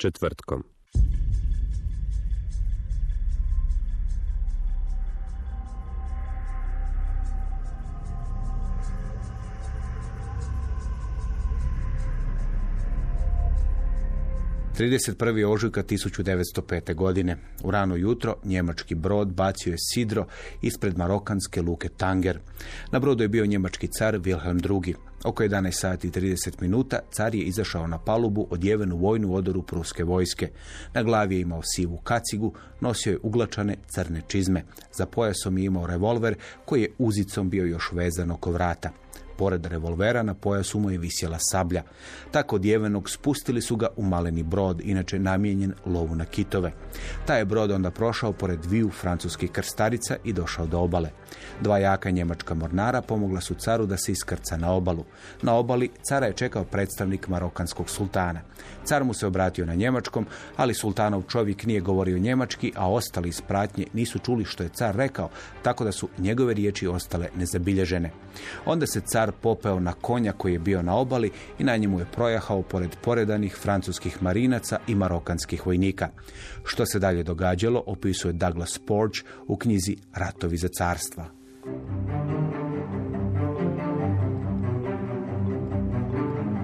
Četvrtkom. – 31. ožujka 1905. godine. U rano jutro njemački brod bacio je sidro ispred marokanske luke Tanger. Na brodu je bio njemački car Wilhelm II. Oko 11 sati i 30 minuta car je izašao na palubu odjeven u vojnu odoru pruske vojske. Na glavi je imao sivu kacigu, nosio je uglačane crne čizme. Za pojasom je imao revolver koji je uzicom bio još vezan oko vrata. Pored revolvera na pojasu mu je visjela sablja. Tako odjevenog spustili su ga u maleni brod, inače namijenjen lovu na kitove. Taj je brod onda prošao pored dviju francuskih krstarica i došao do obale. Dva jaka njemačka mornara pomogla su caru da se iskrca na obalu. Na obali cara je čekao predstavnik marokanskog sultana. Car mu se obratio na njemačkom, ali sultanov čovjek nije govorio njemački, a ostali iz pratnje nisu čuli što je car rekao, tako da su njegove riječi ostale nezabilježene. Onda se car popeo na konja koji je bio na obali i na njemu je projahao pored poredanih francuskih marinaca i marokanskih vojnika. Što se dalje događalo opisuje Douglas Porge u knjizi Ratovi za carstva.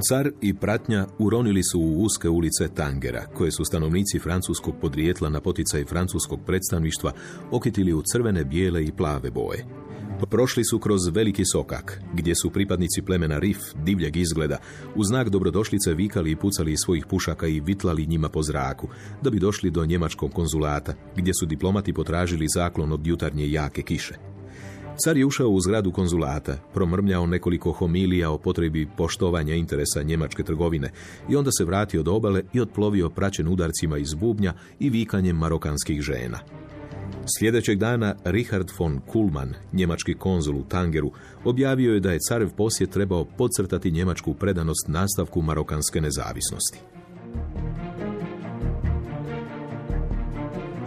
Car i pratnja uronili su u uske ulice Tangera, koje su stanovnici francuskog podrijetla na poticaj francuskog predstavništva okitili u crvene, bijele i plave boje. Prošli su kroz veliki sokak, gdje su pripadnici plemena Rif, divljeg izgleda, u znak dobrodošlice vikali i pucali iz svojih pušaka i vitlali njima po zraku, da bi došli do njemačkog konzulata, gdje su diplomati potražili zaklon od jutarnje jake kiše. Car je ušao u zgradu konzulata, promrmljao nekoliko homilija o potrebi poštovanja interesa njemačke trgovine i onda se vratio do obale i otplovio praćen udarcima iz bubnja i vikanjem marokanskih žena. Sljedećeg dana Richard von Kuhlmann, njemački konzul u Tangeru, objavio je da je carev posjet trebao podcrtati njemačku predanost nastavku marokanske nezavisnosti.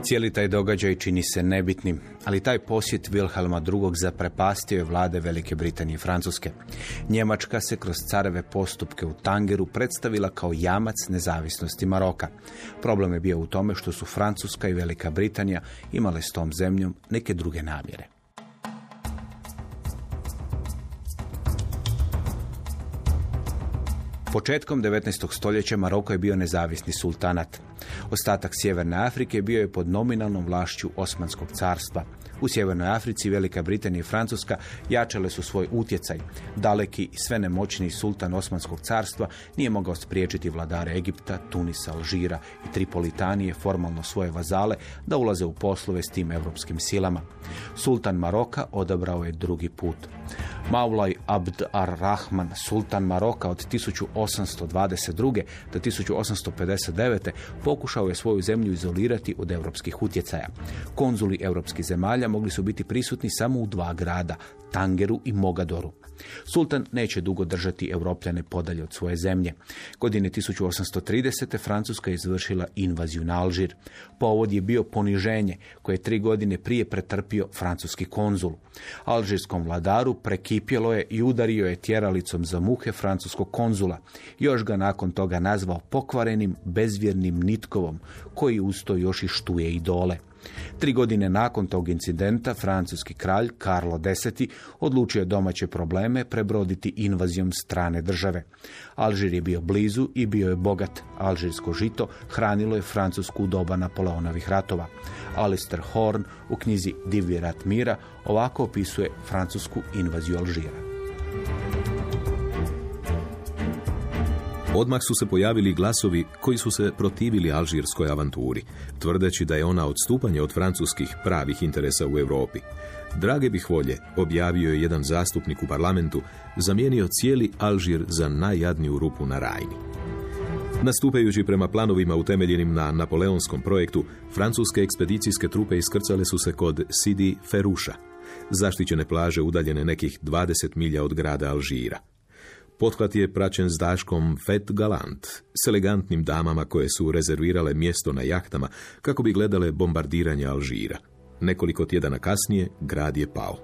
Cijeli taj događaj čini se nebitnim, ali taj posjet Wilhelma II. zaprepastio je vlade Velike Britanije i Francuske. Njemačka se kroz careve postupke u Tangeru predstavila kao jamac nezavisnosti Maroka. Problem je bio u tome što su Francuska i Velika Britanija imale s tom zemljom neke druge namjere. Početkom 19. stoljeća Maroko je bio nezavisni sultanat. Ostatak Sjeverne Afrike bio je pod nominalnom vlašću Osmanskog carstva. U Sjevernoj Africi Velika Britanija i Francuska jačale su svoj utjecaj. Daleki i sve nemoćniji sultan Osmanskog carstva nije mogao spriječiti vladare Egipta, Tunisa, Alžira i Tripolitanije, formalno svoje vazale, da ulaze u poslove s tim europskim silama. Sultan Maroka odabrao je drugi put. Maulaj Abd ar-Rahman, sultan Maroka od 1822. do 1859. pokušao je svoju zemlju izolirati od europskih utjecaja. Konzuli europskih zemalja mogli su biti prisutni samo u dva grada, Tangeru i Mogadoru. Sultan neće dugo držati Europljane podalje od svoje zemlje. Godine 1830. Francuska je izvršila invaziju na Alžir. Povod je bio poniženje koje je tri godine prije pretrpio francuski konzul. Alžirskom vladaru prekipjelo je i udario je tjeralicom za muhe francuskog konzula. Još ga nakon toga nazvao pokvarenim, bezvjernim nitkovom, koji uz to još i štuje idole. Tri godine nakon tog incidenta francuski kralj Karlo X odlučio domaće probleme prebroditi invazijom strane države. Alžir je bio blizu i bio je bogat. Alžirsko žito hranilo je Francusku doba Napoleonovih ratova. Alistair Horn u knjizi Divlji rat mira ovako opisuje francusku invaziju Alžira. Odmah su se pojavili glasovi koji su se protivili alžirskoj avanturi, tvrdeći da je ona odstupanje od francuskih pravih interesa u Europi. Drage bih volje, objavio je jedan zastupnik u parlamentu, zamijenio cijeli Alžir za najjadniju rupu na Rajni. Nastupajući prema planovima utemeljenim na napoleonskom projektu, francuske ekspedicijske trupe iskrcale su se kod Sidi Feruša, zaštićene plaže udaljene nekih 20 milja od grada Alžira. Pothvat je praćen s daškom Fet Galant, s elegantnim damama koje su rezervirale mjesto na jahtama kako bi gledale bombardiranje Alžira. Nekoliko tjedana kasnije grad je pao.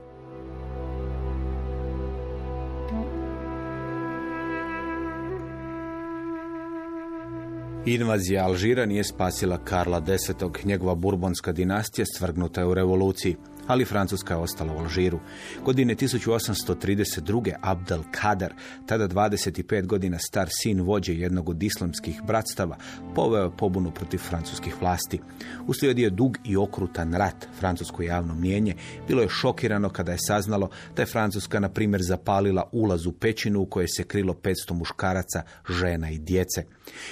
Invazija Alžira nije spasila Karla X. Njegova burbonska dinastija stvrgnuta je u revoluciji ali Francuska je ostala u Alžiru. Godine 1832. Abdel Kader, tada 25 godina star sin vođe jednog od islamskih bratstava, poveo pobunu protiv francuskih vlasti. Uslijedio je dug i okrutan rat. Francusko javno mnijenje bilo je šokirano kada je saznalo da je Francuska, na primjer, zapalila ulaz u pećinu u kojoj se krilo 500 muškaraca, žena i djece.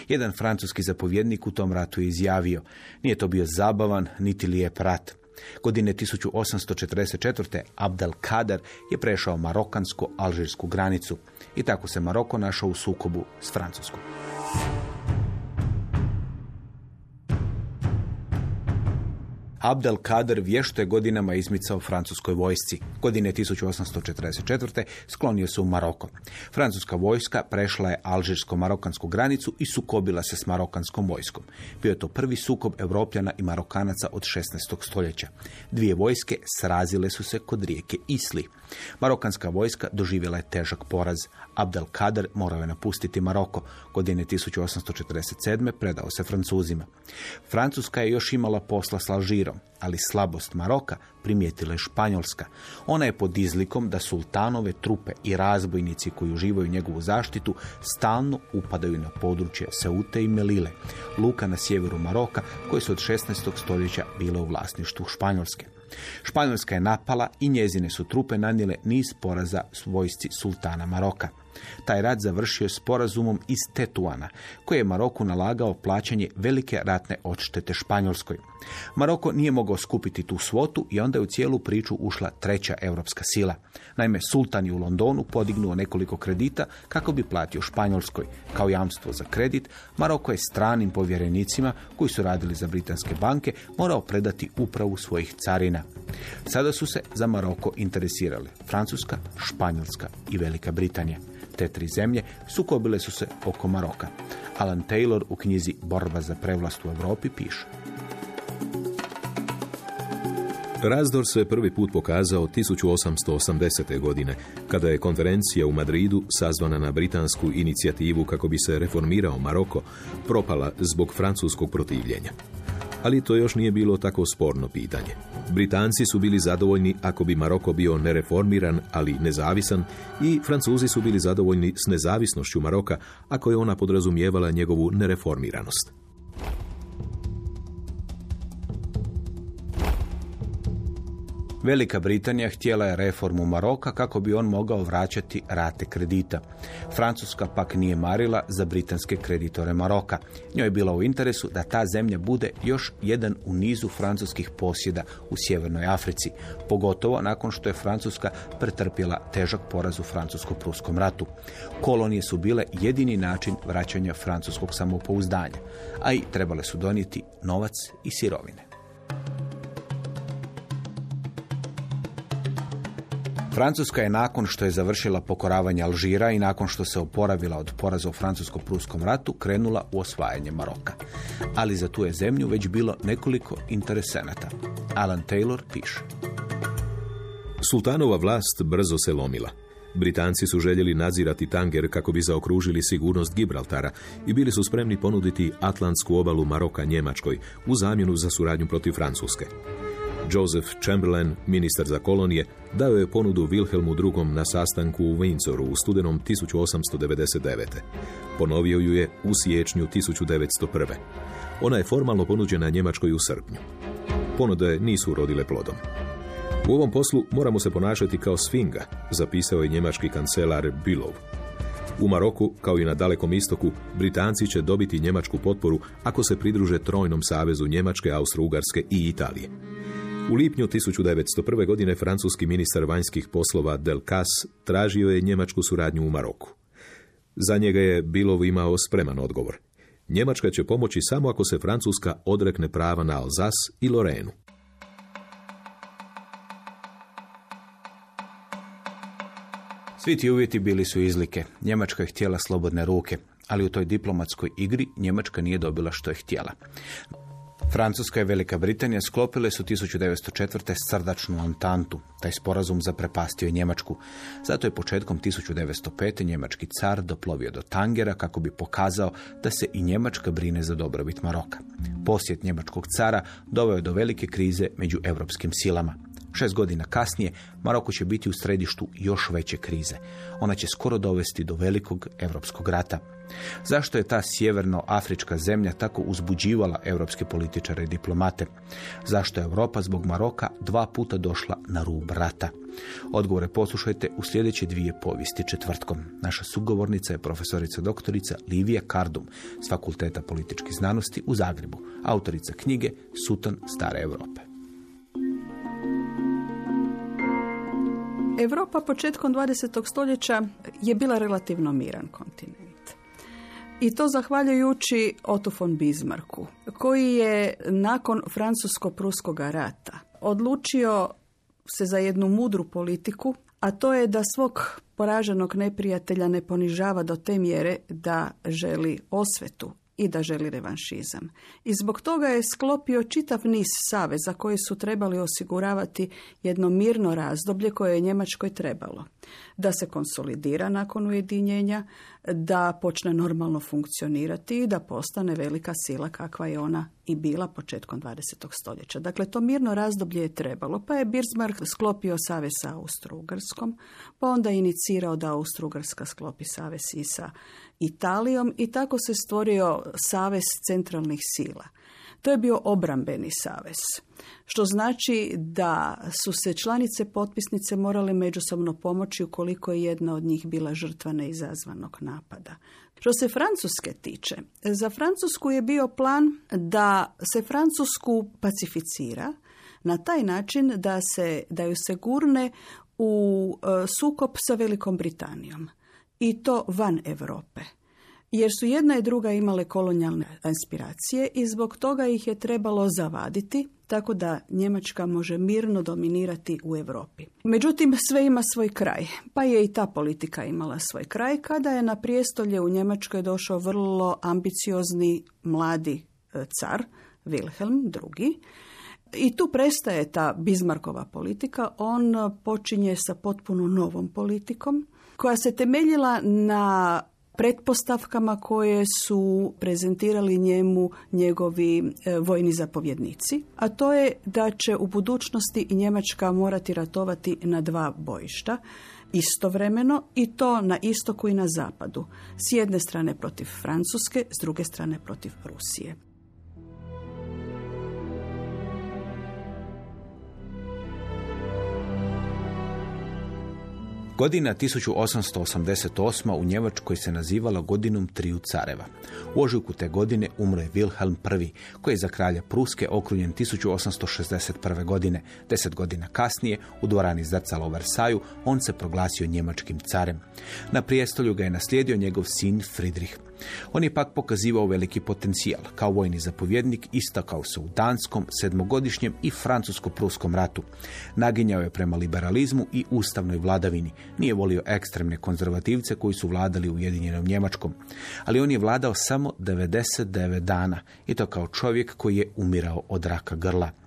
Jedan francuski zapovjednik u tom ratu je izjavio, nije to bio zabavan niti lijep rat. Godine 1844. Abdel Kader je prešao marokansko-alžirsku granicu i tako se Maroko našao u sukobu s Francuskom. Abdel Kader vješto je godinama izmicao francuskoj vojsci. Godine 1844. sklonio se u Maroko. Francuska vojska prešla je alžirsko-marokansku granicu i sukobila se s marokanskom vojskom. Bio je to prvi sukob Evropljana i Marokanaca od 16. stoljeća. Dvije vojske srazile su se kod rijeke Isli. Marokanska vojska doživjela je težak poraz. Abdel Kader morao je napustiti Maroko. Godine 1847. predao se Francuzima. Francuska je još imala posla s Alžirom, ali slabost Maroka primijetila je Španjolska. Ona je pod izlikom da sultanove trupe i razbojnici koji uživaju njegovu zaštitu stalno upadaju na područje Seute i Melile, luka na sjeveru Maroka koje su od 16. stoljeća bile u vlasništvu Španjolske. Španjolska je napala i njezine su trupe nanijele niz poraza vojsci sultana Maroka. Taj rat završio je sporazumom iz Tetuana, koji je Maroku nalagao plaćanje velike ratne odštete Španjolskoj. Maroko nije mogao skupiti tu svotu i onda je u cijelu priču ušla treća europska sila. Naime, sultan je u Londonu podignuo nekoliko kredita kako bi platio Španjolskoj. Kao jamstvo za kredit, Maroko je stranim povjerenicima koji su radili za britanske banke morao predati upravu svojih carina. Sada su se za Maroko interesirale Francuska, Španjolska i Velika Britanija. Te tri zemlje sukobile su se oko Maroka. Alan Taylor u knjizi Borba za prevlast u Europi piše. Razdor se prvi put pokazao 1880. godine, kada je konferencija u Madridu, sazvana na britansku inicijativu kako bi se reformirao Maroko, propala zbog francuskog protivljenja. Ali to još nije bilo tako sporno pitanje. Britanci su bili zadovoljni ako bi Maroko bio nereformiran, ali nezavisan, i Francuzi su bili zadovoljni s nezavisnošću Maroka ako je ona podrazumijevala njegovu nereformiranost. Velika Britanija htjela je reformu Maroka kako bi on mogao vraćati rate kredita. Francuska pak nije marila za britanske kreditore Maroka. Njoj je bilo u interesu da ta zemlja bude još jedan u nizu francuskih posjeda u Sjevernoj Africi, pogotovo nakon što je Francuska pretrpjela težak poraz u francusko-pruskom ratu. Kolonije su bile jedini način vraćanja francuskog samopouzdanja, a i trebale su donijeti novac i sirovine. Francuska je nakon što je završila pokoravanje Alžira i nakon što se oporavila od poraza u francusko-pruskom ratu, krenula u osvajanje Maroka. Ali za tu je zemlju već bilo nekoliko interesenata. Alan Taylor piše. Sultanova vlast brzo se lomila. Britanci su željeli nadzirati tanger kako bi zaokružili sigurnost Gibraltara i bili su spremni ponuditi Atlantsku obalu Maroka Njemačkoj u zamjenu za suradnju protiv Francuske. Joseph Chamberlain, ministar za kolonije, dao je ponudu Wilhelmu II na sastanku u Windsoru u studenom 1899. Ponovio ju je u siječnju 1901. Ona je formalno ponuđena Njemačkoj u srpnju. Ponude nisu urodile plodom. U ovom poslu moramo se ponašati kao sfinga, zapisao je njemački kancelar Bilov. U Maroku, kao i na Dalekom istoku, Britanci će dobiti njemačku potporu ako se pridruže Trojnom savezu Njemačke, Austro-Ugarske i Italije. U lipnju 1901. godine francuski ministar vanjskih poslova Delcas tražio je njemačku suradnju u Maroku. Za njega je Bilov imao spreman odgovor. Njemačka će pomoći samo ako se Francuska odrekne prava na Alzas i Lorenu. Svi ti uvjeti bili su izlike. Njemačka je htjela slobodne ruke, ali u toj diplomatskoj igri Njemačka nije dobila što je htjela. Francuska i Velika Britanija sklopile su 1904. srdačnu antantu. Taj sporazum zaprepastio je Njemačku. Zato je početkom 1905. njemački car doplovio do Tangera kako bi pokazao da se i Njemačka brine za dobrobit Maroka. Posjet njemačkog cara doveo je do velike krize među europskim silama. Šest godina kasnije Maroko će biti u središtu još veće krize. Ona će skoro dovesti do velikog europskog rata. Zašto je ta sjevernoafrička zemlja tako uzbuđivala europske političare i diplomate? Zašto je Europa zbog Maroka dva puta došla na rub rata? Odgovore poslušajte u sljedeće dvije povijesti četvrtkom. Naša sugovornica je profesorica doktorica Livija Kardum s Fakulteta političkih znanosti u Zagrebu, autorica knjige Sutan stare Europe. Europa početkom 20. stoljeća je bila relativno miran kontinent. I to zahvaljujući Otto von Bismarcku, koji je nakon francusko-pruskog rata odlučio se za jednu mudru politiku, a to je da svog poraženog neprijatelja ne ponižava do te mjere da želi osvetu i da želi revanšizam. I zbog toga je sklopio čitav niz saveza koji su trebali osiguravati jedno mirno razdoblje koje je Njemačkoj trebalo. Da se konsolidira nakon ujedinjenja, da počne normalno funkcionirati i da postane velika sila kakva je ona i bila početkom 20. stoljeća. Dakle, to mirno razdoblje je trebalo, pa je Bismarck sklopio savez sa Austro-Ugarskom, pa onda inicirao da Austro-Ugarska sklopi savez i sa Italijom i tako se stvorio savez centralnih sila. To je bio obrambeni savez, što znači da su se članice potpisnice morale međusobno pomoći ukoliko je jedna od njih bila žrtva neizazvanog napada. Što se Francuske tiče, za Francusku je bio plan da se Francusku pacificira na taj način da, se, da ju se gurne u e, sukop sa Velikom Britanijom i to van Europe. Jer su jedna i druga imale kolonijalne inspiracije i zbog toga ih je trebalo zavaditi tako da Njemačka može mirno dominirati u Europi. Međutim, sve ima svoj kraj, pa je i ta politika imala svoj kraj kada je na prijestolje u Njemačkoj došao vrlo ambiciozni mladi e, car, Wilhelm II. I tu prestaje ta Bismarckova politika, on počinje sa potpuno novom politikom koja se temeljila na pretpostavkama koje su prezentirali njemu njegovi e, vojni zapovjednici, a to je da će u budućnosti i Njemačka morati ratovati na dva bojišta istovremeno i to na istoku i na zapadu. S jedne strane protiv Francuske, s druge strane protiv Rusije. Godina 1888. u Njemačkoj se nazivala godinom triju careva. U ožujku te godine umro je Wilhelm I, koji je za kralja Pruske okrunjen 1861. godine. Deset godina kasnije, u dvorani Zrcala u Versaju, on se proglasio njemačkim carem. Na prijestolju ga je naslijedio njegov sin Friedrich. On je pak pokazivao veliki potencijal. Kao vojni zapovjednik istakao se u Danskom, sedmogodišnjem i Francusko-Pruskom ratu. Naginjao je prema liberalizmu i ustavnoj vladavini. Nije volio ekstremne konzervativce koji su vladali Ujedinjenom Njemačkom. Ali on je vladao samo 99 dana i to kao čovjek koji je umirao od raka grla.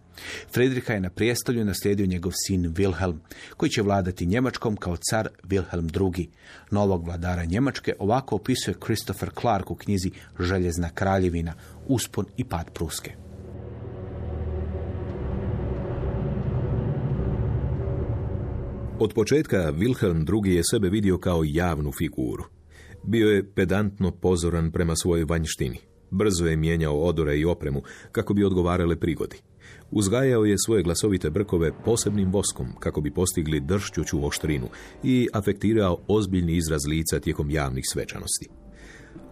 Friedricha je na prijestolju naslijedio njegov sin Wilhelm, koji će vladati Njemačkom kao car Wilhelm II. Novog vladara Njemačke ovako opisuje Christopher Clark u knjizi Željezna kraljevina, uspon i pad Pruske. Od početka Wilhelm II. je sebe vidio kao javnu figuru. Bio je pedantno pozoran prema svojoj vanjštini. Brzo je mijenjao odore i opremu kako bi odgovarale prigodi. Uzgajao je svoje glasovite brkove posebnim voskom kako bi postigli dršćuću oštrinu i afektirao ozbiljni izraz lica tijekom javnih svečanosti.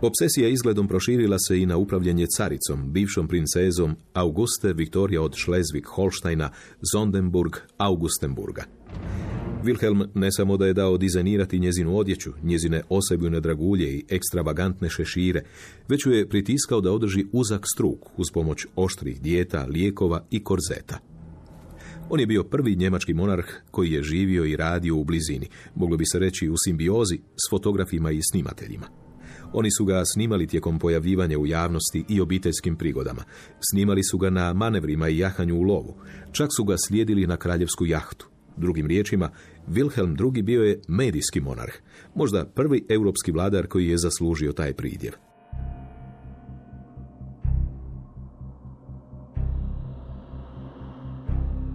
Obsesija izgledom proširila se i na upravljanje caricom, bivšom princezom Auguste Viktorija od Schleswig-Holsteina, Zondenburg, Augustenburga. Wilhelm ne samo da je dao dizajnirati njezinu odjeću, njezine osebujne dragulje i ekstravagantne šešire, već ju je pritiskao da održi uzak struk uz pomoć oštrih dijeta, lijekova i korzeta. On je bio prvi njemački monarh koji je živio i radio u blizini, moglo bi se reći u simbiozi s fotografima i snimateljima. Oni su ga snimali tijekom pojavljivanja u javnosti i obiteljskim prigodama. Snimali su ga na manevrima i jahanju u lovu. Čak su ga slijedili na kraljevsku jahtu. Drugim riječima, Wilhelm II. bio je medijski monarh, možda prvi europski vladar koji je zaslužio taj pridjev.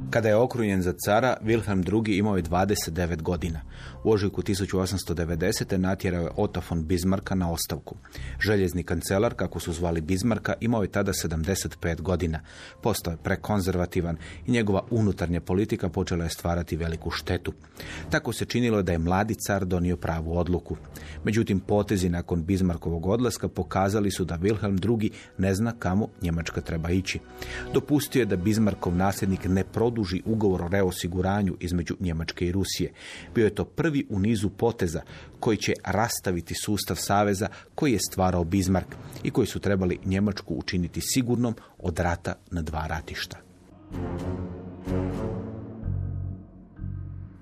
Kada je okrunjen za cara, Wilhelm II. imao je 29 godina. U ožujku 1890. natjerao je Otto von Bismarcka na ostavku. Željezni kancelar, kako su zvali Bismarcka, imao je tada 75 godina. Postao je prekonzervativan i njegova unutarnja politika počela je stvarati veliku štetu. Tako se činilo da je mladi car donio pravu odluku. Međutim, potezi nakon Bismarckovog odlaska pokazali su da Wilhelm II. ne zna kamo Njemačka treba ići. Dopustio je da Bismarckov nasljednik ne produži ugovor o reosiguranju između Njemačke i Rusije. Bio je to prvi u nizu poteza koji će rastaviti sustav saveza koji je stvarao Bismarck i koji su trebali Njemačku učiniti sigurnom od rata na dva ratišta.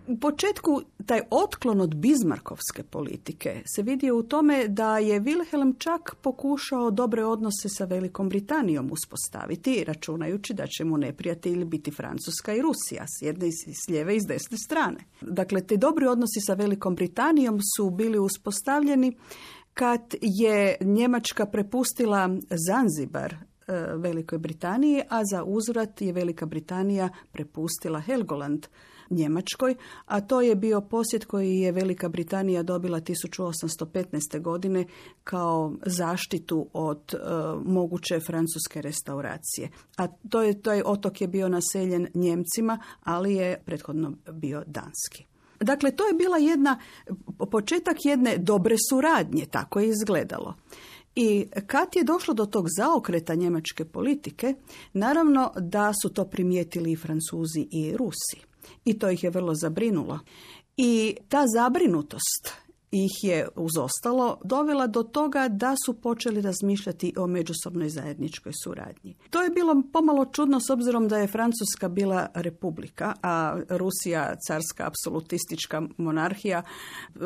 U početku taj otklon od Bizmarkovske politike se vidio u tome da je Wilhelm čak pokušao dobre odnose sa Velikom Britanijom uspostaviti, računajući da će mu neprijatelji biti Francuska i Rusija, s jedne s lijeve i s desne strane. Dakle, te dobri odnosi sa Velikom Britanijom su bili uspostavljeni kad je Njemačka prepustila Zanzibar e, Velikoj Britaniji, a za uzvrat je Velika Britanija prepustila Helgoland Njemačkoj, a to je bio posjet koji je Velika Britanija dobila 1815. godine kao zaštitu od e, moguće francuske restauracije. A to je, taj otok je bio naseljen Njemcima, ali je prethodno bio danski. Dakle, to je bila jedna, početak jedne dobre suradnje, tako je izgledalo. I kad je došlo do tog zaokreta njemačke politike, naravno da su to primijetili i Francuzi i Rusi i to ih je vrlo zabrinulo. I ta zabrinutost ih je uz ostalo dovela do toga da su počeli razmišljati o međusobnoj zajedničkoj suradnji. To je bilo pomalo čudno s obzirom da je Francuska bila republika, a Rusija carska apsolutistička monarhija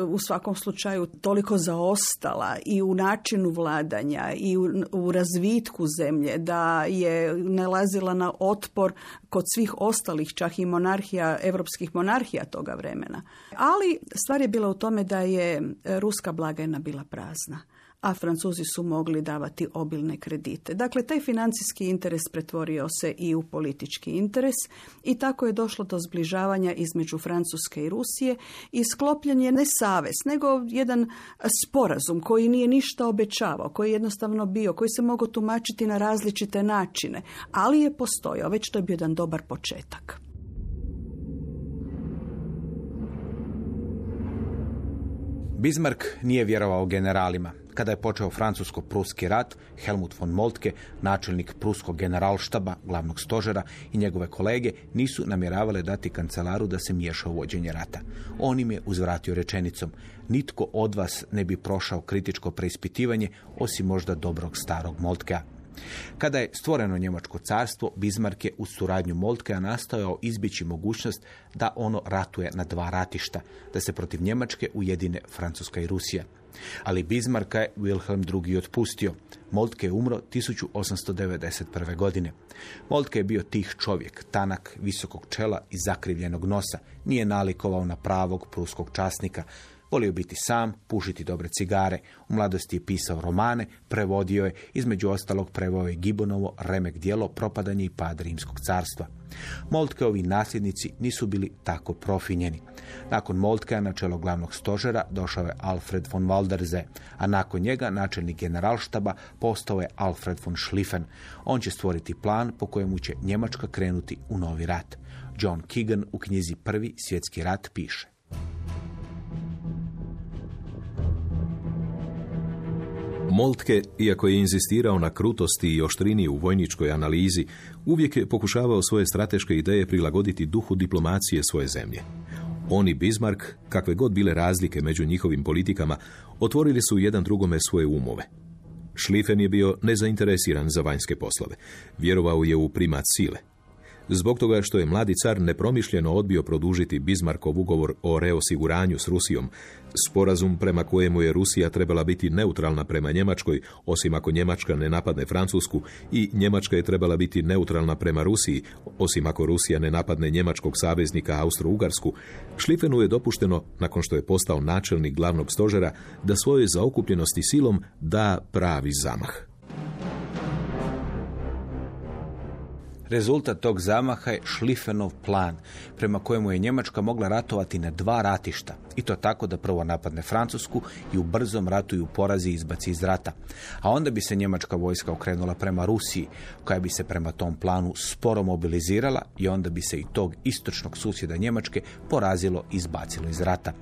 u svakom slučaju toliko zaostala i u načinu vladanja i u, u razvitku zemlje da je nalazila na otpor kod svih ostalih čak i monarhija, evropskih monarhija toga vremena. Ali stvar je bila u tome da je ruska blagajna bila prazna a Francuzi su mogli davati obilne kredite. Dakle, taj financijski interes pretvorio se i u politički interes i tako je došlo do zbližavanja između Francuske i Rusije i sklopljen je ne savez, nego jedan sporazum koji nije ništa obećavao, koji je jednostavno bio, koji se mogao tumačiti na različite načine, ali je postojao, već to je bio jedan dobar početak. Bismarck nije vjerovao generalima. Kada je počeo francusko-pruski rat, Helmut von Moltke, načelnik pruskog generalštaba, glavnog stožera i njegove kolege nisu namjeravale dati kancelaru da se miješa u vođenje rata. On im je uzvratio rečenicom, nitko od vas ne bi prošao kritičko preispitivanje osim možda dobrog starog Moltkea. Kada je stvoreno Njemačko carstvo, Bismarck je uz suradnju Moltkea nastojao izbjeći mogućnost da ono ratuje na dva ratišta, da se protiv Njemačke ujedine Francuska i Rusija. Ali Bismarcka je Wilhelm II. otpustio. Moltke je umro 1891. godine. Moltke je bio tih čovjek, tanak, visokog čela i zakrivljenog nosa. Nije nalikovao na pravog pruskog časnika. Volio biti sam, pušiti dobre cigare. U mladosti je pisao romane, prevodio je, između ostalog preveo je Gibonovo remek dijelo Propadanje i pad Rimskog carstva. Moltkeovi nasljednici nisu bili tako profinjeni. Nakon Moltkea na čelo glavnog stožera došao je Alfred von Walderze, a nakon njega načelnik generalštaba postao je Alfred von Schlieffen. On će stvoriti plan po kojemu će Njemačka krenuti u novi rat. John Keegan u knjizi Prvi svjetski rat piše. Moltke, iako je inzistirao na krutosti i oštrini u vojničkoj analizi, uvijek je pokušavao svoje strateške ideje prilagoditi duhu diplomacije svoje zemlje. On i Bismarck, kakve god bile razlike među njihovim politikama, otvorili su jedan drugome svoje umove. Šlifen je bio nezainteresiran za vanjske poslove. Vjerovao je u primat sile. Zbog toga što je mladi car nepromišljeno odbio produžiti Bismarckov ugovor o reosiguranju s Rusijom, sporazum prema kojemu je Rusija trebala biti neutralna prema Njemačkoj, osim ako Njemačka ne napadne Francusku, i Njemačka je trebala biti neutralna prema Rusiji, osim ako Rusija ne napadne njemačkog saveznika Austro-Ugarsku, Šlifenu je dopušteno, nakon što je postao načelnik glavnog stožera, da svojoj zaokupljenosti silom da pravi zamah. Rezultat tog zamaha je Šlifenov plan, prema kojemu je Njemačka mogla ratovati na dva ratišta. I to tako da prvo napadne Francusku i u brzom ratu ju porazi i izbaci iz rata. A onda bi se njemačka vojska okrenula prema Rusiji, koja bi se prema tom planu sporo mobilizirala i onda bi se i tog istočnog susjeda Njemačke porazilo i izbacilo iz rata.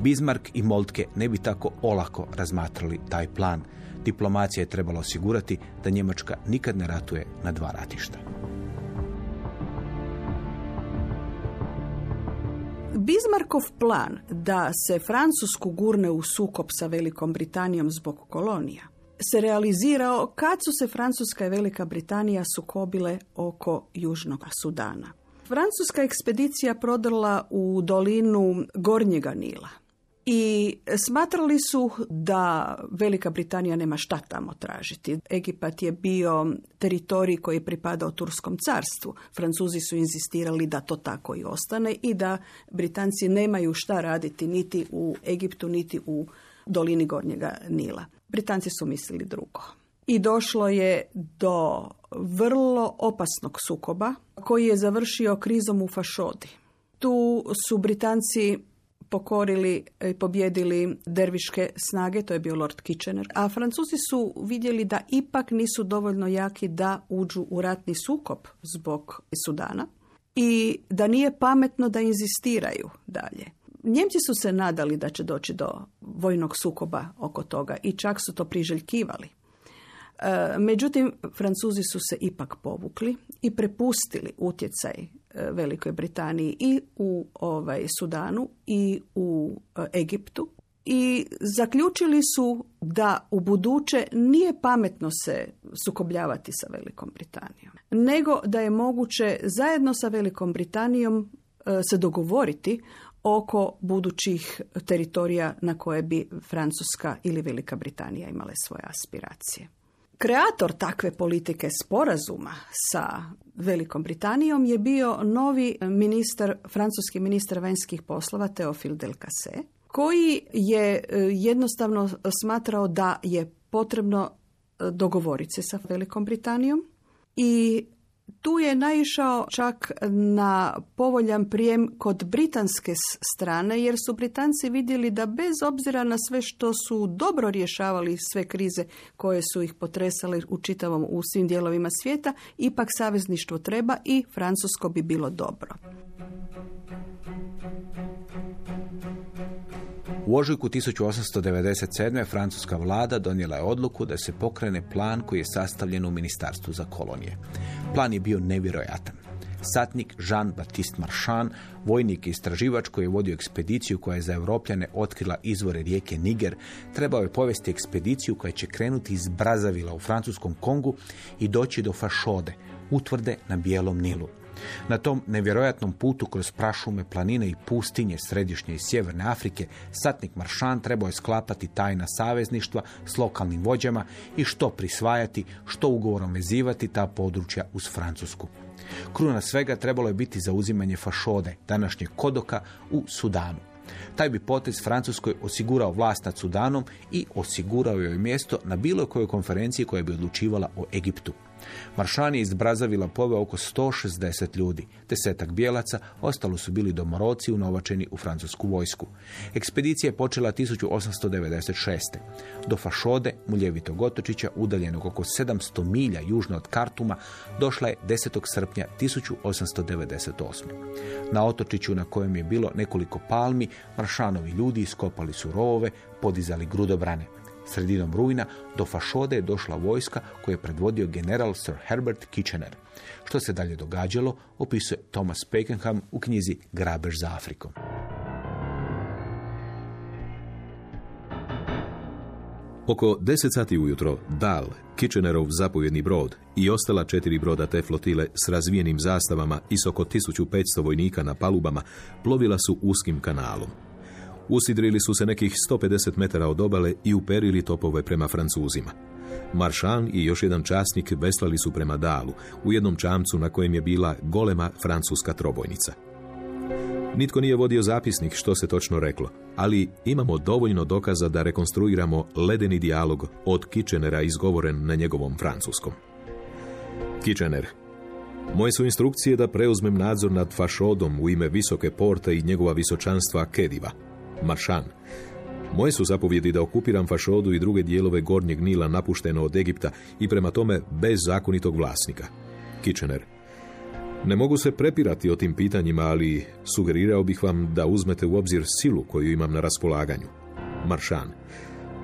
Bismarck i Moltke ne bi tako olako razmatrali taj plan. Diplomacija je trebala osigurati da Njemačka nikad ne ratuje na dva ratišta. Bismarckov plan da se Francusku gurne u sukob sa Velikom Britanijom zbog kolonija se realizirao kad su se Francuska i Velika Britanija sukobile oko Južnog Sudana. Francuska ekspedicija prodrla u dolinu Gornjega Nila i smatrali su da Velika Britanija nema šta tamo tražiti. Egipat je bio teritorij koji je pripadao Turskom carstvu. Francuzi su inzistirali da to tako i ostane i da Britanci nemaju šta raditi niti u Egiptu, niti u dolini Gornjega Nila. Britanci su mislili drugo. I došlo je do vrlo opasnog sukoba koji je završio krizom u Fašodi. Tu su Britanci pokorili i pobjedili derviške snage, to je bio Lord Kitchener. A Francuzi su vidjeli da ipak nisu dovoljno jaki da uđu u ratni sukob zbog Sudana i da nije pametno da inzistiraju dalje. Njemci su se nadali da će doći do vojnog sukoba oko toga i čak su to priželjkivali. E, međutim, Francuzi su se ipak povukli i prepustili utjecaj Velikoj Britaniji i u ovaj Sudanu i u e, Egiptu i zaključili su da u buduće nije pametno se sukobljavati sa Velikom Britanijom, nego da je moguće zajedno sa Velikom Britanijom se dogovoriti oko budućih teritorija na koje bi Francuska ili Velika Britanija imale svoje aspiracije. Kreator takve politike sporazuma sa Velikom Britanijom je bio novi ministar, francuski ministar vanjskih poslova Teofil Delcasse, koji je e, jednostavno smatrao da je potrebno e, dogovoriti se sa Velikom Britanijom i tu je naišao čak na povoljan prijem kod britanske strane, jer su Britanci vidjeli da bez obzira na sve što su dobro rješavali sve krize koje su ih potresale u čitavom u svim dijelovima svijeta, ipak savezništvo treba i Francusko bi bilo dobro. U ožujku 1897. francuska vlada donijela je odluku da se pokrene plan koji je sastavljen u Ministarstvu za kolonije. Plan je bio nevjerojatan. Satnik Jean-Baptiste Marchand, vojnik i istraživač koji je vodio ekspediciju koja je za Europljane otkrila izvore rijeke Niger, trebao je povesti ekspediciju koja će krenuti iz Brazavila u francuskom Kongu i doći do Fašode, utvrde na Bijelom Nilu. Na tom nevjerojatnom putu kroz prašume, planine i pustinje središnje i sjeverne Afrike, satnik Maršan trebao je sklapati tajna savezništva s lokalnim vođama i što prisvajati, što ugovorom vezivati ta područja uz Francusku. Kruna svega trebalo je biti zauzimanje Fašode, današnje Kodoka, u Sudanu. Taj bi potez Francuskoj osigurao vlast nad Sudanom i osigurao joj mjesto na bilo kojoj konferenciji koja bi odlučivala o Egiptu. Maršan je iz Brazavila poveo oko 160 ljudi, desetak bijelaca, ostalo su bili domoroci unovačeni u francusku vojsku. Ekspedicija je počela 1896. Do Fašode, Muljevitog otočića, udaljenog oko 700 milja južno od Kartuma, došla je 10. srpnja 1898. Na otočiću na kojem je bilo nekoliko palmi, Maršanovi ljudi iskopali su rovove, podizali grudobrane. Sredinom rujna do Fašode je došla vojska koju je predvodio general Sir Herbert Kitchener. Što se dalje događalo, opisuje Thomas Pakenham u knjizi Grabež za Afrikom. Oko 10 sati ujutro Dal, Kitchenerov zapovjedni brod i ostala četiri broda te flotile s razvijenim zastavama i s oko 1500 vojnika na palubama plovila su uskim kanalom. Usidrili su se nekih 150 metara od obale i uperili topove prema Francuzima. Maršan i još jedan časnik veslali su prema Dalu, u jednom čamcu na kojem je bila golema francuska trobojnica. Nitko nije vodio zapisnik što se točno reklo, ali imamo dovoljno dokaza da rekonstruiramo ledeni dijalog od Kitchenera izgovoren na njegovom francuskom. Kitchener. Moje su instrukcije da preuzmem nadzor nad Fašodom u ime Visoke porte i njegova visočanstva Kediva. Maršan. Moje su zapovjedi da okupiram Fašodu i druge dijelove Gornjeg Nila napušteno od Egipta i prema tome bez zakonitog vlasnika. Kitchener. Ne mogu se prepirati o tim pitanjima, ali sugerirao bih vam da uzmete u obzir silu koju imam na raspolaganju. Maršan.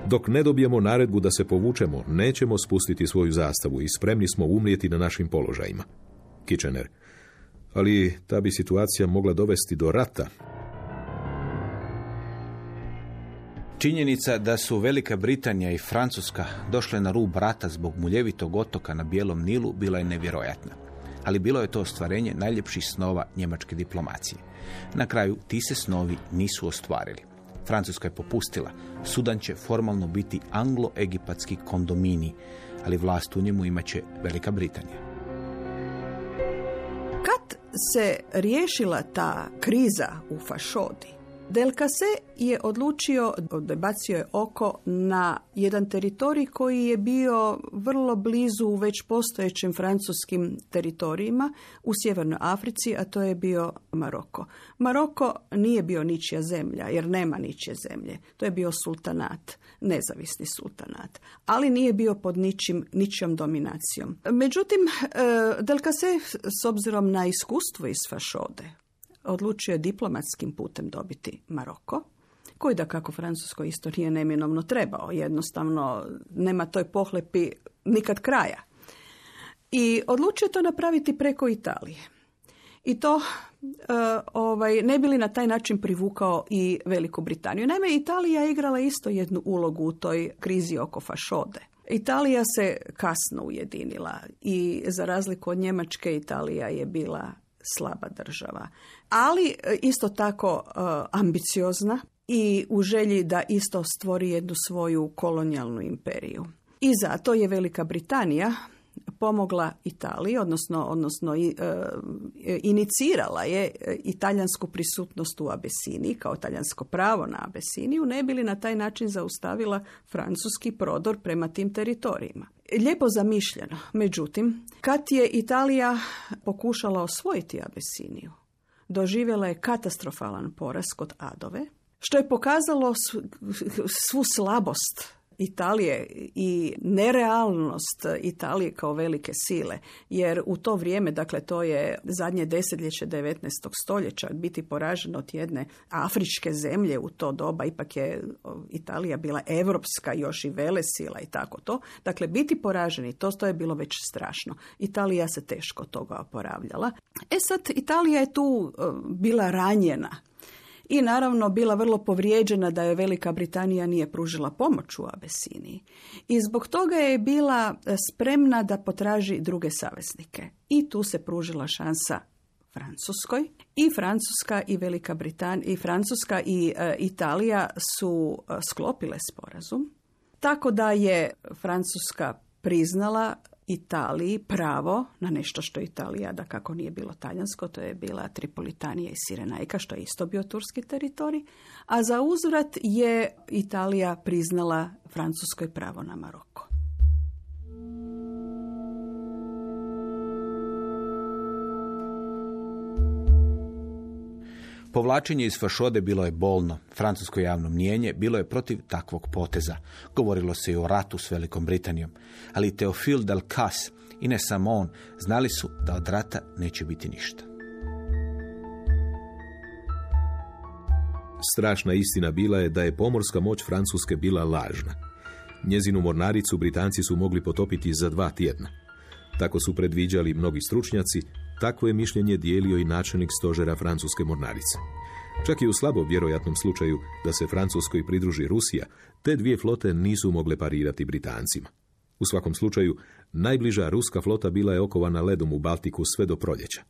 Dok ne dobijemo naredbu da se povučemo, nećemo spustiti svoju zastavu i spremni smo umrijeti na našim položajima. Kitchener. Ali ta bi situacija mogla dovesti do rata, Činjenica da su Velika Britanija i Francuska došle na rub rata zbog muljevitog otoka na Bijelom Nilu bila je nevjerojatna. Ali bilo je to ostvarenje najljepših snova njemačke diplomacije. Na kraju ti se snovi nisu ostvarili. Francuska je popustila. Sudan će formalno biti anglo-egipatski kondomini, ali vlast u njemu imat će Velika Britanija. Kad se riješila ta kriza u Fašodi, Del je odlučio, bacio je oko na jedan teritorij koji je bio vrlo blizu već postojećim francuskim teritorijima u Sjevernoj Africi, a to je bio Maroko. Maroko nije bio ničija zemlja, jer nema ničije zemlje. To je bio sultanat, nezavisni sultanat, ali nije bio pod ničim, ničijom dominacijom. Međutim, e, Del s obzirom na iskustvo iz Fašode, odlučio je diplomatskim putem dobiti Maroko, koji da kako Francusko isto nije neminovno trebao. Jednostavno nema toj pohlepi nikad kraja. I odlučio to napraviti preko Italije. I to e, ovaj, ne bi li na taj način privukao i Veliku Britaniju. Naime, Italija je igrala isto jednu ulogu u toj krizi oko fašode. Italija se kasno ujedinila i za razliku od Njemačke Italija je bila slaba država. Ali e, isto tako e, ambiciozna i u želji da isto stvori jednu svoju kolonijalnu imperiju. I zato je Velika Britanija pomogla Italiji, odnosno, odnosno e, inicirala je italijansku prisutnost u Abesiniji kao talijansko pravo na Abesiniju, ne bili na taj način zaustavila francuski prodor prema tim teritorijima. Lijepo zamišljeno, međutim, kad je Italija pokušala osvojiti Abesiniju, doživjela je katastrofalan poraz kod Adove, što je pokazalo svu slabost Italije i nerealnost Italije kao velike sile, jer u to vrijeme, dakle to je zadnje desetljeće 19. stoljeća, biti poražen od jedne afričke zemlje u to doba, ipak je Italija bila evropska još i velesila i tako to. Dakle, biti poraženi, to, to je bilo već strašno. Italija se teško toga oporavljala. E sad, Italija je tu bila ranjena i naravno bila vrlo povrijeđena da je Velika Britanija nije pružila pomoć u Abesiniji. I zbog toga je bila spremna da potraži druge saveznike. I tu se pružila šansa Francuskoj i Francuska i Velika Britanija i Francuska i e, Italija su e, sklopile sporazum tako da je Francuska priznala Italiji pravo na nešto što Italija da kako nije bilo talijansko, to je bila Tripolitanija i Sirenajka, što je isto bio turski teritorij, a za uzvrat je Italija priznala Francuskoj pravo na Maroko. Povlačenje iz Fašode bilo je bolno. Francusko javno mnijenje bilo je protiv takvog poteza. Govorilo se i o ratu s Velikom Britanijom. Ali Teofil Cas i ne samo on znali su da od rata neće biti ništa. Strašna istina bila je da je pomorska moć Francuske bila lažna. Njezinu mornaricu Britanci su mogli potopiti za dva tjedna. Tako su predviđali mnogi stručnjaci, Takvo je mišljenje dijelio i načelnik stožera Francuske mornarice. Čak i u slabo vjerojatnom slučaju da se Francuskoj pridruži Rusija, te dvije flote nisu mogle parirati Britancima. U svakom slučaju, najbliža ruska flota bila je okovana ledom u Baltiku sve do proljeća.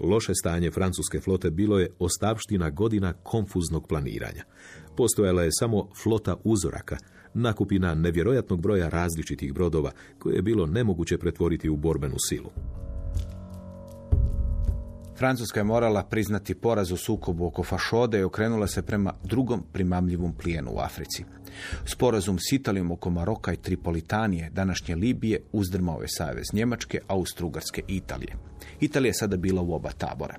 Loše stanje francuske flote bilo je ostavština godina konfuznog planiranja. Postojala je samo flota uzoraka, nakupina nevjerojatnog broja različitih brodova koje je bilo nemoguće pretvoriti u borbenu silu. Francuska je morala priznati poraz u sukobu oko Fašode i okrenula se prema drugom primamljivom plijenu u Africi. Sporazum s Italijom oko Maroka i Tripolitanije, današnje Libije, uzdrmao je savez Njemačke, Austrougarske i Italije. Italija je sada bila u oba tabora.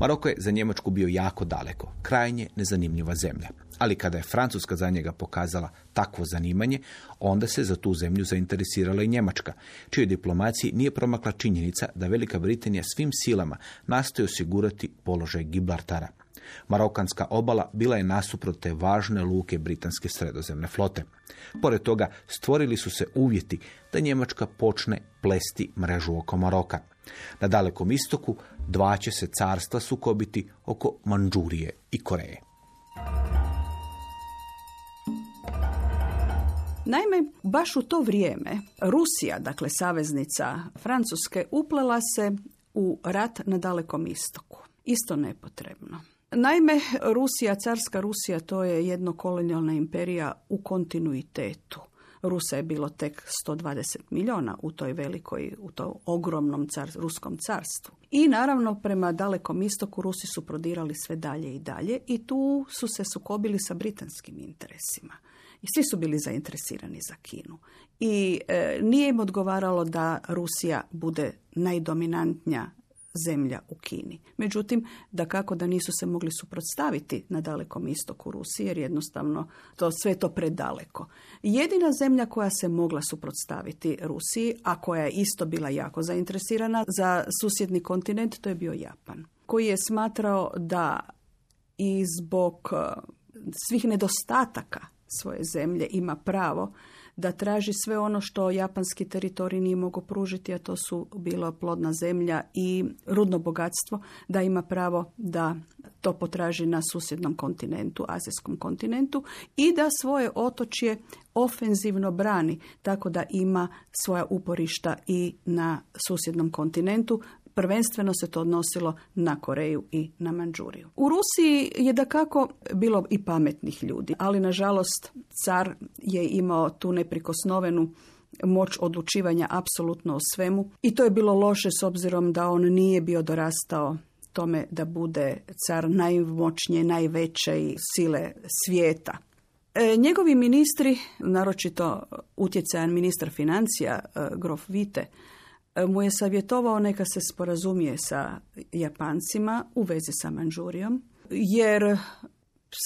Maroko je za Njemačku bio jako daleko, krajnje nezanimljiva zemlja. Ali kada je Francuska za njega pokazala takvo zanimanje, onda se za tu zemlju zainteresirala i Njemačka, čijoj diplomaciji nije promakla činjenica da Velika Britanija svim silama nastoji osigurati položaj Gibraltara. Marokanska obala bila je nasuprot te važne luke britanske sredozemne flote. Pored toga stvorili su se uvjeti da Njemačka počne plesti mrežu oko Maroka. Na dalekom istoku dva će se carstva sukobiti oko Manđurije i Koreje. Naime, baš u to vrijeme Rusija, dakle saveznica Francuske, uplela se u rat na dalekom istoku. Isto nepotrebno. Naime, Rusija, carska Rusija, to je jedno kolonijalna imperija u kontinuitetu. Rusa je bilo tek 120 milijuna u toj velikoj, u tom ogromnom car, ruskom carstvu. I naravno prema dalekom istoku Rusi su prodirali sve dalje i dalje i tu su se sukobili sa britanskim interesima. I svi su bili zainteresirani za Kinu. I e, nije im odgovaralo da Rusija bude najdominantnija zemlja u Kini. Međutim, da kako da nisu se mogli suprotstaviti na dalekom istoku Rusije, jer jednostavno to sve to predaleko. Jedina zemlja koja se mogla suprotstaviti Rusiji, a koja je isto bila jako zainteresirana za susjedni kontinent, to je bio Japan, koji je smatrao da i zbog e, svih nedostataka svoje zemlje ima pravo da traži sve ono što japanski teritorij nije mogao pružiti, a to su bilo plodna zemlja i rudno bogatstvo, da ima pravo da to potraži na susjednom kontinentu, azijskom kontinentu i da svoje otočje ofenzivno brani, tako da ima svoja uporišta i na susjednom kontinentu, Prvenstveno se to odnosilo na Koreju i na Manđuriju. U Rusiji je da kako bilo i pametnih ljudi, ali nažalost car je imao tu neprikosnovenu moć odlučivanja apsolutno o svemu i to je bilo loše s obzirom da on nije bio dorastao tome da bude car najmoćnije, najveće sile svijeta. E, njegovi ministri, naročito utjecajan ministar financija, e, grof Vite, mu je savjetovao neka se sporazumije sa Japancima u vezi sa Manđurijom, jer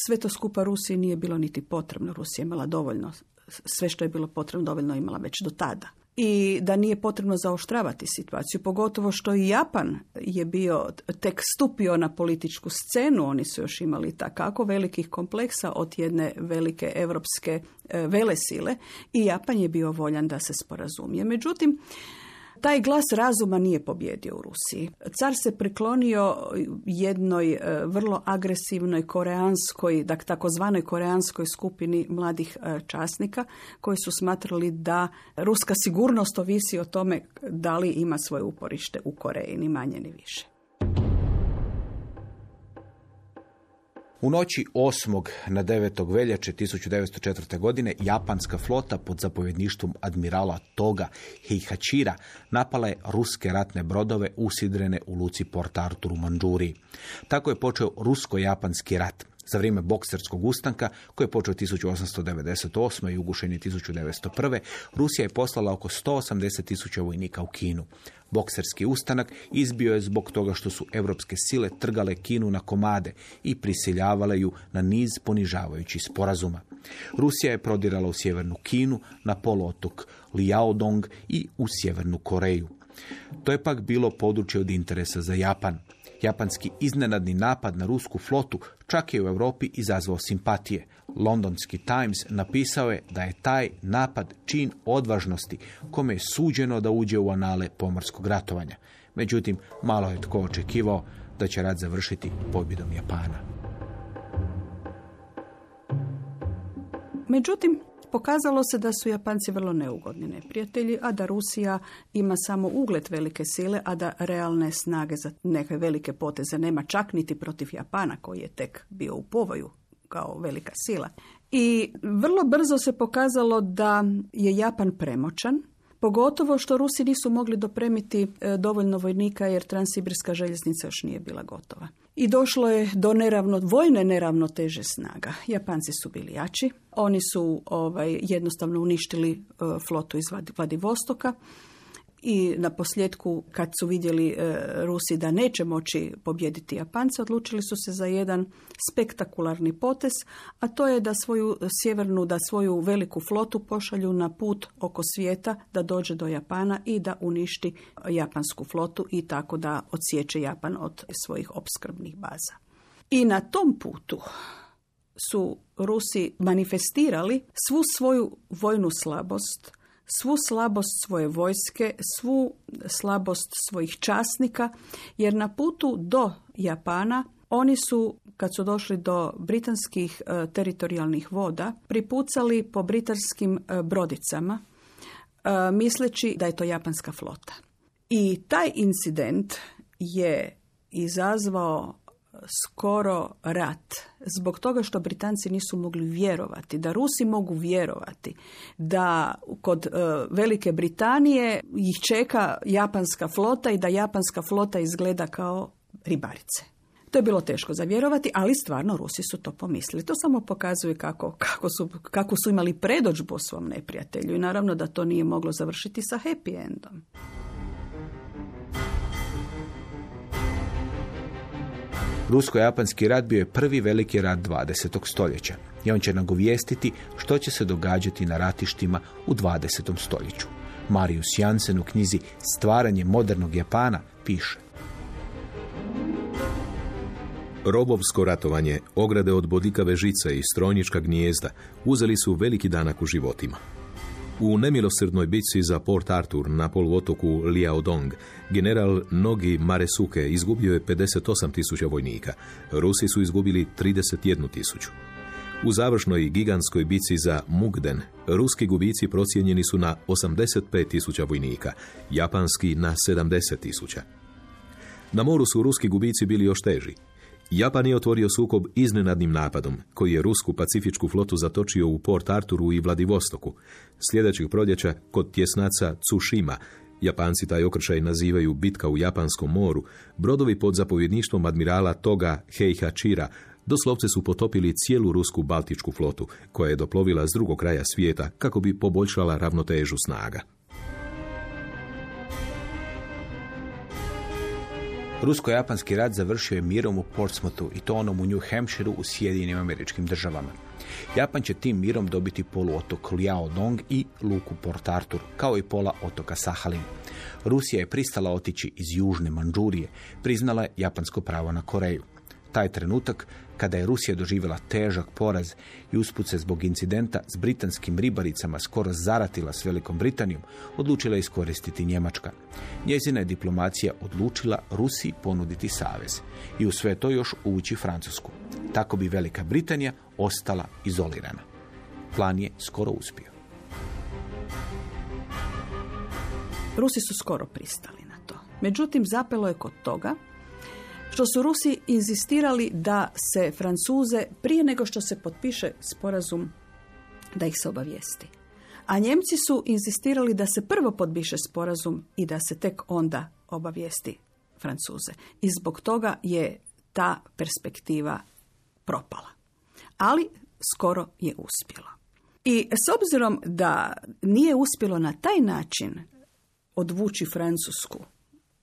sve to skupa Rusiji nije bilo niti potrebno. Rusija imala dovoljno sve što je bilo potrebno dovoljno imala već do tada i da nije potrebno zaoštravati situaciju, pogotovo što i Japan je bio tek stupio na političku scenu, oni su još imali takako velikih kompleksa od jedne velike europske e, velesile i Japan je bio voljan da se sporazumije. Međutim, taj glas razuma nije pobjedio u Rusiji. Car se priklonio jednoj e, vrlo agresivnoj koreanskoj, dakle takozvanoj koreanskoj skupini mladih e, časnika koji su smatrali da ruska sigurnost ovisi o tome da li ima svoje uporište u Koreji, ni manje ni više. U noći 8. na 9. veljače 1904. godine japanska flota pod zapovjedništvom admirala Toga Heihachira napala je ruske ratne brodove usidrene u luci Port Arthur u Manđuriji. Tako je počeo rusko-japanski rat za vrijeme bokserskog ustanka koji je počeo 1898. i ugušen je 1901. Rusija je poslala oko 180 tisuća vojnika u Kinu. Bokserski ustanak izbio je zbog toga što su europske sile trgale Kinu na komade i prisiljavale ju na niz ponižavajućih sporazuma. Rusija je prodirala u sjevernu Kinu, na poluotok Liaodong i u sjevernu Koreju. To je pak bilo područje od interesa za Japan. Japanski iznenadni napad na rusku flotu čak je u Europi izazvao simpatije. Londonski Times napisao je da je taj napad čin odvažnosti kome je suđeno da uđe u anale pomorskog ratovanja. Međutim, malo je tko očekivao da će rat završiti pobjedom Japana. Međutim, Pokazalo se da su Japanci vrlo neugodni neprijatelji, a da Rusija ima samo ugled velike sile, a da realne snage za neke velike poteze nema čak niti protiv Japana koji je tek bio u povoju kao velika sila. I vrlo brzo se pokazalo da je Japan premoćan, Pogotovo što Rusi nisu mogli dopremiti e, dovoljno vojnika jer Transibirska željeznica još nije bila gotova. I došlo je do neravno, vojne neravnoteže snaga. Japanci su bili jači, oni su ovaj, jednostavno uništili e, flotu iz Vladivostoka i na posljedku kad su vidjeli e, Rusi da neće moći pobijediti Japance, odlučili su se za jedan spektakularni potez, a to je da svoju sjevernu, da svoju veliku flotu pošalju na put oko svijeta da dođe do Japana i da uništi japansku flotu i tako da odsjeće Japan od svojih opskrbnih baza. I na tom putu su Rusi manifestirali svu svoju vojnu slabost, svu slabost svoje vojske, svu slabost svojih časnika, jer na putu do Japana oni su, kad su došli do britanskih e, teritorijalnih voda, pripucali po britanskim e, brodicama, e, misleći da je to japanska flota. I taj incident je izazvao skoro rat zbog toga što Britanci nisu mogli vjerovati, da Rusi mogu vjerovati, da kod e, Velike Britanije ih čeka japanska flota i da japanska flota izgleda kao ribarice. To je bilo teško zavjerovati, ali stvarno Rusi su to pomislili. To samo pokazuje kako, kako, su, kako su imali predođbu svom neprijatelju i naravno da to nije moglo završiti sa happy endom. Rusko-japanski rat bio je prvi veliki rat 20. stoljeća i on će nagovijestiti što će se događati na ratištima u 20. stoljeću. Marius Jansen u knjizi Stvaranje modernog Japana piše Robovsko ratovanje, ograde od bodikave žice i strojnička gnijezda uzeli su veliki danak u životima. U nemilosrdnoj bitci za Port Arthur na poluotoku Liaodong, general Nogi Maresuke izgubio je 58 tisuća vojnika. Rusi su izgubili 31 tisuću. U završnoj gigantskoj bici za Mugden, ruski gubici procijenjeni su na 85 tisuća vojnika, japanski na 70 tisuća. Na moru su ruski gubici bili još teži. Japan je otvorio sukob iznenadnim napadom, koji je rusku pacifičku flotu zatočio u Port Arturu i Vladivostoku. Sljedećeg proljeća, kod tjesnaca Tsushima, Japanci taj okršaj nazivaju bitka u Japanskom moru, brodovi pod zapovjedništvom admirala Toga Heihachira doslovce su potopili cijelu rusku baltičku flotu, koja je doplovila s drugog kraja svijeta kako bi poboljšala ravnotežu snaga. Rusko-japanski rat završio je mirom u Portsmouthu i to onom u New Hampshireu u Sjedinim američkim državama. Japan će tim mirom dobiti poluotok Liaodong i luku Port Arthur, kao i pola otoka Sahalin. Rusija je pristala otići iz južne Manđurije, priznala je japansko pravo na Koreju. Taj trenutak kada je Rusija doživjela težak poraz i usput se zbog incidenta s britanskim ribaricama skoro zaratila s Velikom Britanijom, odlučila iskoristiti Njemačka. Njezina je diplomacija odlučila Rusiji ponuditi savez i u sve to još uvući Francusku. Tako bi Velika Britanija ostala izolirana. Plan je skoro uspio. Rusi su skoro pristali na to. Međutim, zapelo je kod toga što su Rusi inzistirali da se Francuze, prije nego što se potpiše sporazum, da ih se obavijesti. A Njemci su inzistirali da se prvo potpiše sporazum i da se tek onda obavijesti Francuze. I zbog toga je ta perspektiva propala. Ali skoro je uspjelo. I s obzirom da nije uspjelo na taj način odvući Francusku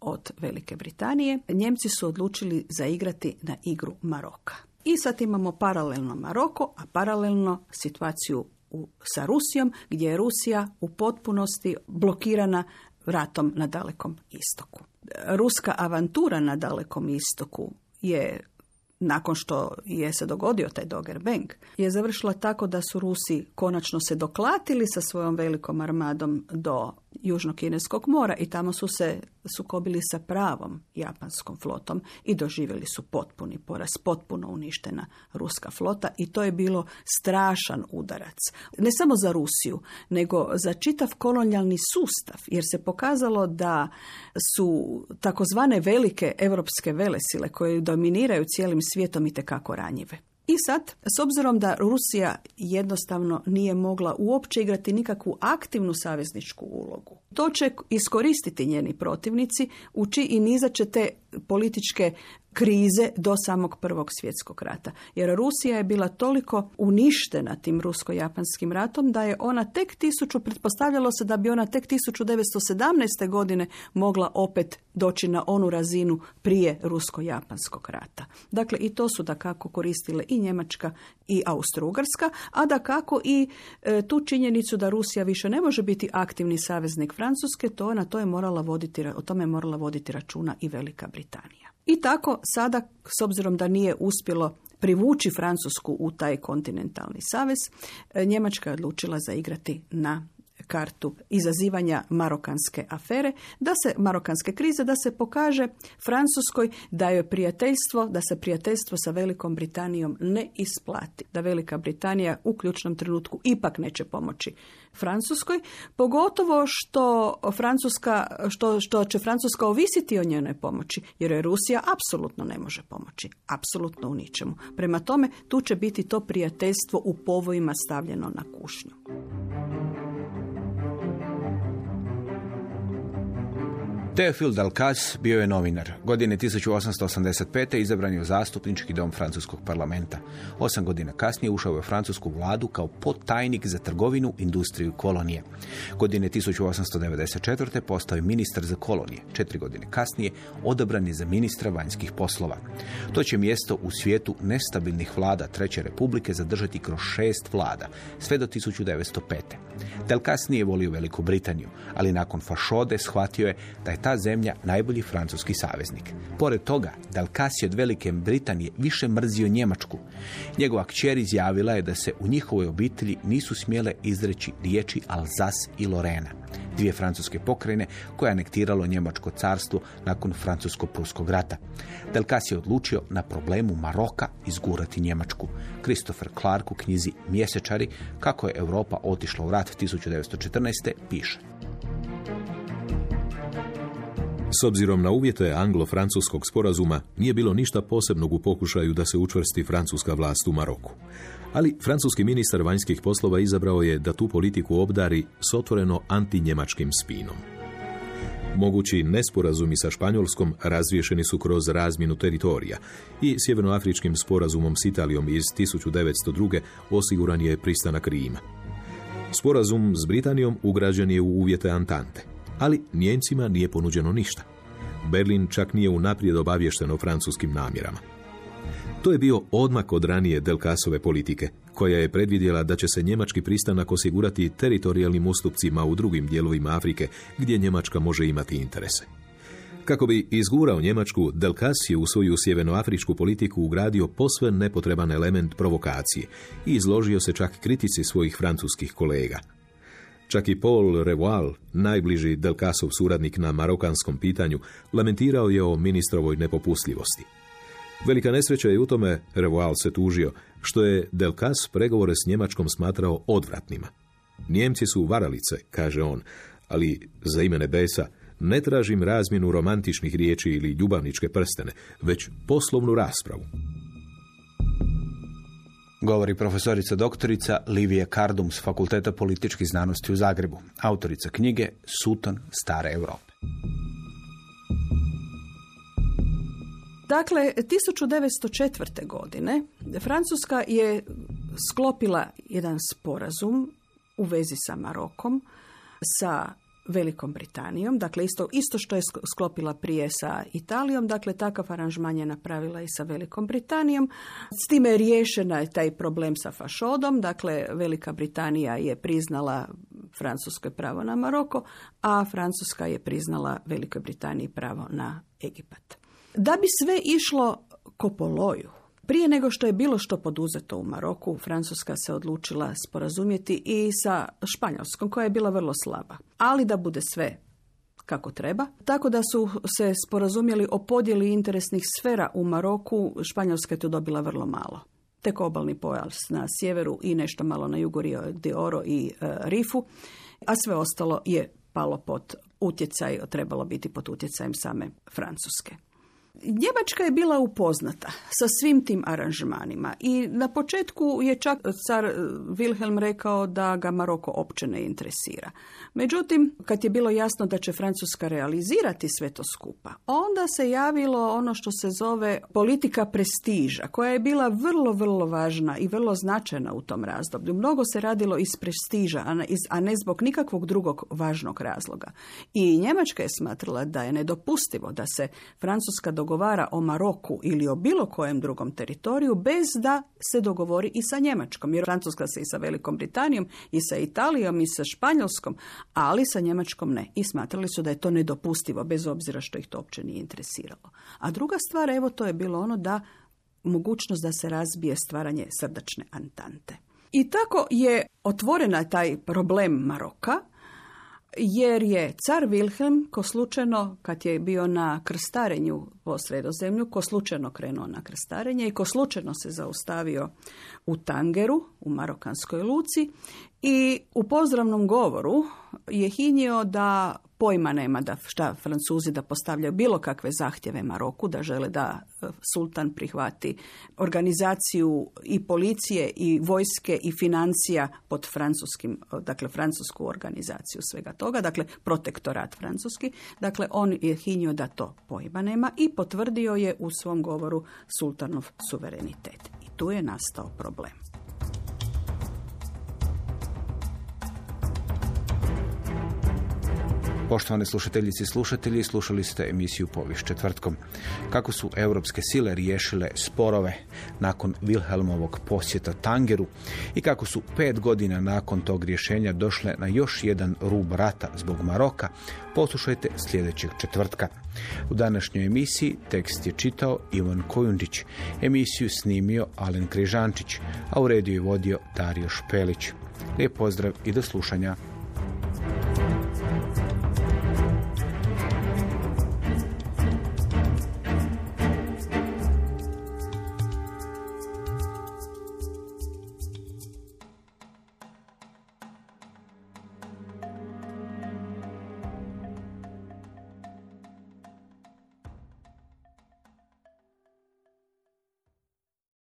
od Velike Britanije, Njemci su odlučili zaigrati na igru Maroka. I sad imamo paralelno Maroko, a paralelno situaciju u, sa Rusijom, gdje je Rusija u potpunosti blokirana ratom na Dalekom istoku. Ruska avantura na Dalekom istoku je nakon što je se dogodio taj Dogger Bank, je završila tako da su Rusi konačno se doklatili sa svojom velikom armadom do Južno-Kineskog mora i tamo su se sukobili sa pravom japanskom flotom i doživjeli su potpuni poraz, potpuno uništena ruska flota i to je bilo strašan udarac. Ne samo za Rusiju, nego za čitav kolonijalni sustav, jer se pokazalo da su takozvane velike europske velesile koje dominiraju cijelim svijetom i tekako ranjive. I sad, s obzirom da Rusija jednostavno nije mogla uopće igrati nikakvu aktivnu savezničku ulogu, to će iskoristiti njeni protivnici uči i nizat će te političke krize do samog prvog svjetskog rata. Jer Rusija je bila toliko uništena tim rusko-japanskim ratom da je ona tek tisuću, pretpostavljalo se da bi ona tek 1917. godine mogla opet doći na onu razinu prije rusko-japanskog rata. Dakle, i to su da kako koristile i Njemačka i Austro-Ugarska, a da kako i e, tu činjenicu da Rusija više ne može biti aktivni saveznik Francuske, to na to je morala voditi, o tome je morala voditi računa i Velika Britanija. I tako sada, s obzirom da nije uspjelo privući Francusku u taj kontinentalni savez, e, Njemačka je odlučila zaigrati na kartu izazivanja marokanske afere, da se marokanske krize, da se pokaže Francuskoj da je prijateljstvo, da se prijateljstvo sa Velikom Britanijom ne isplati, da Velika Britanija u ključnom trenutku ipak neće pomoći Francuskoj, pogotovo što Francuska, što, što će Francuska ovisiti o njenoj pomoći, jer je Rusija apsolutno ne može pomoći, apsolutno u ničemu. Prema tome, tu će biti to prijateljstvo u povojima stavljeno na kušnju. Teofil Dalcas bio je novinar. Godine 1885. izabran je u zastupnički dom francuskog parlamenta. Osam godina kasnije ušao je u francusku vladu kao potajnik za trgovinu, industriju i kolonije. Godine 1894. postao je ministar za kolonije. Četiri godine kasnije odabran je za ministra vanjskih poslova. To će mjesto u svijetu nestabilnih vlada Treće republike zadržati kroz šest vlada, sve do 1905. Delkas nije volio Veliku Britaniju, ali nakon fašode shvatio je da je ta zemlja najbolji francuski saveznik. Pored toga, Dalkas je od Velike Britanije više mrzio Njemačku. Njegova kćer izjavila je da se u njihovoj obitelji nisu smjele izreći riječi Alsace i Lorena, dvije francuske pokrajine koje je anektiralo Njemačko carstvo nakon francusko-pruskog rata. Delkas je odlučio na problemu Maroka izgurati Njemačku. Christopher Clark u knjizi Mjesečari, kako je Europa otišla u rat 1914. piše. S obzirom na uvjete anglo-francuskog sporazuma, nije bilo ništa posebnog u pokušaju da se učvrsti francuska vlast u Maroku. Ali francuski ministar vanjskih poslova izabrao je da tu politiku obdari s otvoreno antinjemačkim spinom. Mogući nesporazumi sa Španjolskom razriješeni su kroz razmjenu teritorija i sjevernoafričkim sporazumom s Italijom iz 1902. osiguran je pristanak Rima. Sporazum s Britanijom ugrađen je u uvjete Antante ali Nijemcima nije ponuđeno ništa. Berlin čak nije unaprijed obavješten francuskim namjerama. To je bio odmak od ranije Delkasove politike, koja je predvidjela da će se njemački pristanak osigurati teritorijalnim ustupcima u drugim dijelovima Afrike, gdje Njemačka može imati interese. Kako bi izgurao Njemačku, Delkas je u svoju sjevernoafričku politiku ugradio posve nepotreban element provokacije i izložio se čak kritici svojih francuskih kolega. Čak i Paul Revoil, najbliži Delkasov suradnik na marokanskom pitanju, lamentirao je o ministrovoj nepopustljivosti. Velika nesreća je u tome, Revoil se tužio, što je Delkas pregovore s Njemačkom smatrao odvratnima. Njemci su varalice, kaže on, ali za ime nebesa ne tražim razmjenu romantičnih riječi ili ljubavničke prstene, već poslovnu raspravu. Govori profesorica doktorica Livija Kardum s Fakulteta političkih znanosti u Zagrebu, autorica knjige Suton stare Europe. Dakle, 1904. godine Francuska je sklopila jedan sporazum u vezi sa Marokom, sa Velikom Britanijom, dakle isto, isto što je sklopila prije sa Italijom, dakle takav aranžman je napravila i sa Velikom Britanijom. S time je riješena taj problem sa fašodom, dakle Velika Britanija je priznala Francuskoj pravo na Maroko, a Francuska je priznala Velikoj Britaniji pravo na Egipat. Da bi sve išlo kopoloju, prije nego što je bilo što poduzeto u Maroku, Francuska se odlučila sporazumjeti i sa Španjolskom, koja je bila vrlo slaba. Ali da bude sve kako treba. Tako da su se sporazumjeli o podjeli interesnih sfera u Maroku, Španjolska je tu dobila vrlo malo. Tek obalni pojas na sjeveru i nešto malo na jugu Rio de Oro i e, Rifu, a sve ostalo je palo pod utjecaj, trebalo biti pod utjecajem same Francuske. Njemačka je bila upoznata sa svim tim aranžmanima i na početku je čak car Wilhelm rekao da ga Maroko opće ne interesira. Međutim, kad je bilo jasno da će Francuska realizirati sve to skupa, onda se javilo ono što se zove politika prestiža, koja je bila vrlo, vrlo važna i vrlo značajna u tom razdoblju. Mnogo se radilo iz prestiža, a ne zbog nikakvog drugog važnog razloga. I Njemačka je smatrala da je nedopustivo da se Francuska dogovara o Maroku ili o bilo kojem drugom teritoriju bez da se dogovori i sa Njemačkom. Jer Francuska se i sa Velikom Britanijom i sa Italijom i sa Španjolskom, ali sa Njemačkom ne. I smatrali su da je to nedopustivo, bez obzira što ih to uopće nije interesiralo. A druga stvar, evo, to je bilo ono da mogućnost da se razbije stvaranje srdačne antante. I tako je otvorena taj problem Maroka, jer je car Wilhelm, ko slučajno, kad je bio na krstarenju po sredozemlju, ko slučajno krenuo na krstarenje i ko slučajno se zaustavio u Tangeru, u Marokanskoj luci i u pozdravnom govoru je hinio da pojma nema da šta Francuzi da postavljaju bilo kakve zahtjeve Maroku, da žele da e, sultan prihvati organizaciju i policije i vojske i financija pod francuskim, dakle francusku organizaciju svega toga, dakle protektorat francuski. Dakle, on je hinio da to pojma nema i potvrdio je u svom govoru sultanov suverenitet. I tu je nastao problem. Poštovane slušateljice i slušatelji, slušali ste emisiju Povijest četvrtkom. Kako su europske sile riješile sporove nakon Wilhelmovog posjeta Tangeru i kako su pet godina nakon tog rješenja došle na još jedan rub rata zbog Maroka, poslušajte sljedećeg četvrtka. U današnjoj emisiji tekst je čitao Ivan Kojundić, emisiju snimio Alen Križančić, a u rediju je vodio Dario Špelić. Lijep pozdrav i do slušanja.